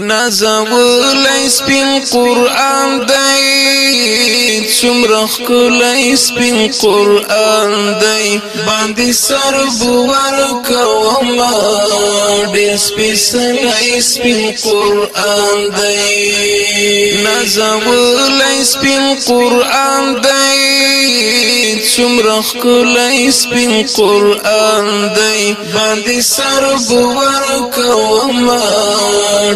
نازولای سپین قرآن دی څومره ښکلی سپین قرآن دی باندې سر بور کوما ډېر سپېڅلی سپین قرآن دی نازولای سپین قرآن دی څومره ښکلی سپین قرآن دی باندې سر بور کوما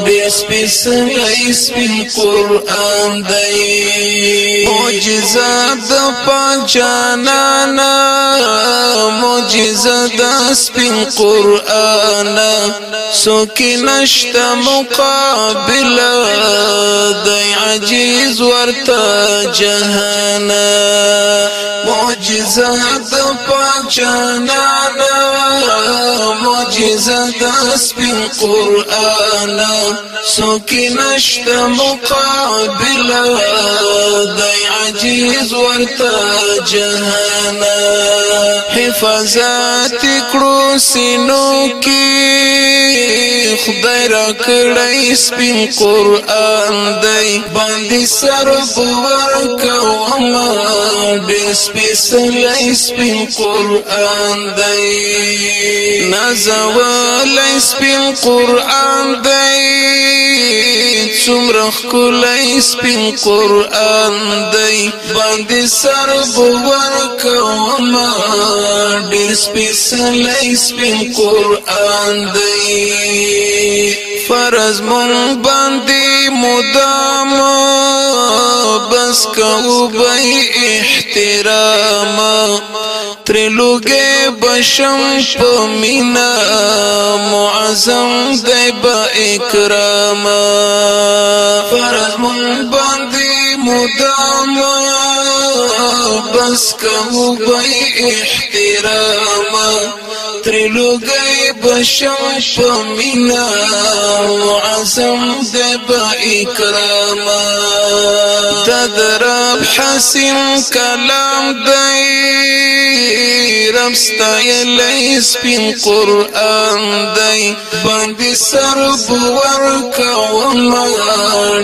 ډېر سپیڅلی سپین قران دی معجزه د پاک جانانا معجزه د سپین قران سوک نشته مقابله دی عجیز ورته جهانا معجزه د پاچانا معجزه د سپین قران څوک نشته مقابل د عجیز ورته جهان حفاظت کړو سينو کې خدای را کړی سپین قران دی باندې سر بور کوم د سپین سل اسپین قرآن دی نازوال اسپین قرآن دی څومره کله سپین قرآن دی باندې سر بوور کوم ډیر سپیشل سپین قرآن دی فرض مون باندې مدام بس کو بی احترام ترلوگے بشم پمینا معظم دی با اکرام فرض من باندی مدام بس کو بی احترام ترلوگے بشم پمینا معظم دی با اکرام دد رب حسین كلام دي رب ستایل سپین قرآن دي باندې سر وما کوما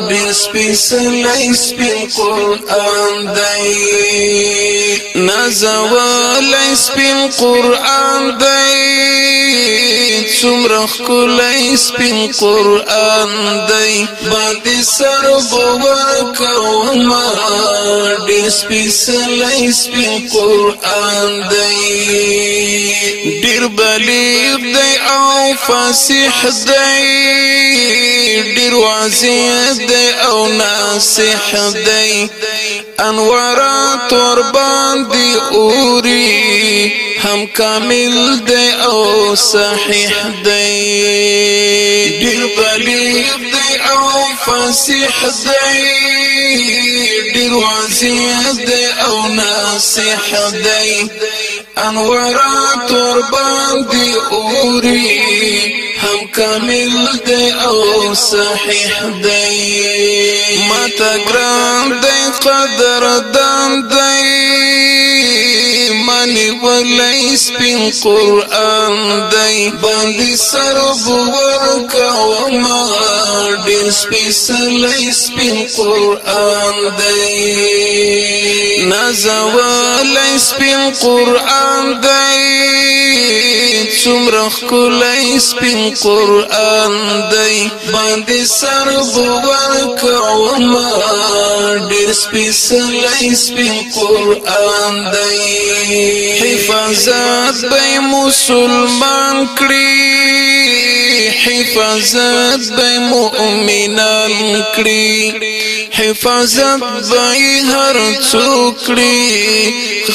دې سپیسل سپین قرآن دي نزوى نازوال سپین قرآن دي سمرخ خلای سپین قرآن دی باندې سر بور کوما ډېر سپېڅلی دی او فاسح دی ډېر واضح دی او ناصح دی انوارات ور باندې اوري هم کامل دی او صحیح دی ډېر بلیغ او فسیح دي ډیر وسیح دی او ناصح دي انوارا تربان دي اوري هم كامل دي او صحيح دي ما تګران دی قدر دان دي لای سپین قران دی باندې سر بور کوما ډیر سپین لای سپین قران دی نازولی سپین قرآن دی سمرخ کلی سپین قرآن دی باندې سر بوار کوما ډیر سپیسلی سپین قرآن دی حفاظت به مسلمان کړی حفاظت به مؤمنان کری حفاظت به هر چوکری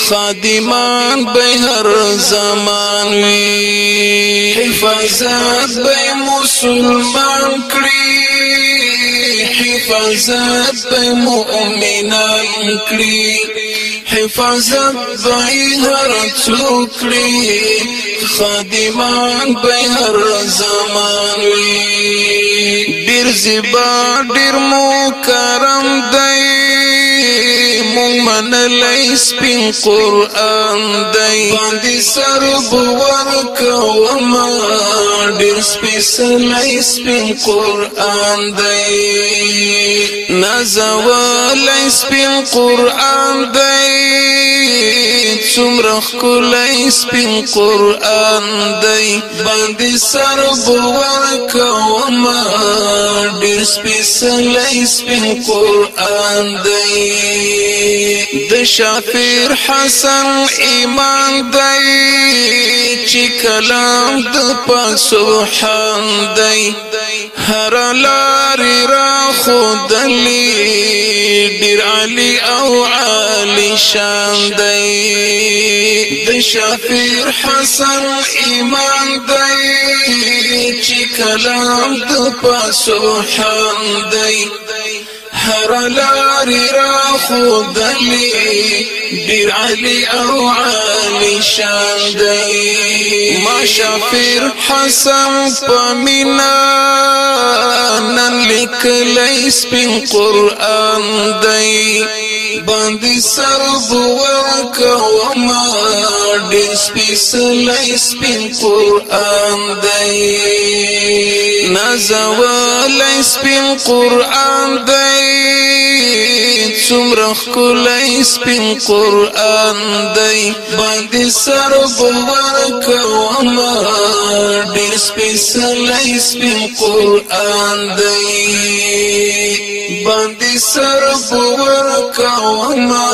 خادمان به هر زمان وی حفاظت به مسلمان کری حفاظت به مؤمنان کری حفاظت به هر څوکړي خادمان به هر زمان وي ډیر زیبا ډیر مو کرم دی مونږ منلې سپین قران دی باندې سر بوور کوما ډېر سپېڅلې سپین قران دی نازوالې سپین قران دی څومره خلای سپین قران دی باندې سر بوور کوم ډیر سپیسلای سپین قران دی د حسن ایمان دی چې کلام د سبحان دی هر لار را دلی ډیر علی او علی شان دی د شفیع حسن ایمان دی چې کلام د پاسو حمدی هر لاري را خودلې بير علي او علي شان دی ما شافر حسن پمینا نن لیکلی سپین قران دی باندې سر زور کوما ډېر سپېڅلی سپین قرآن دی نازولی سپین قرآن دی څومره ښکلی سپین قرآن دی باندې سر زور کوما ډېر سپېڅلی سپین قرآن دی باندې سر زور وما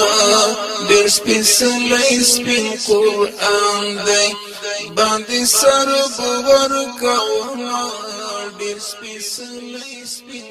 ډېر سپېڅلی سپین قرآن دی باندې سر به ورکوم ډېر سپېڅلی سپین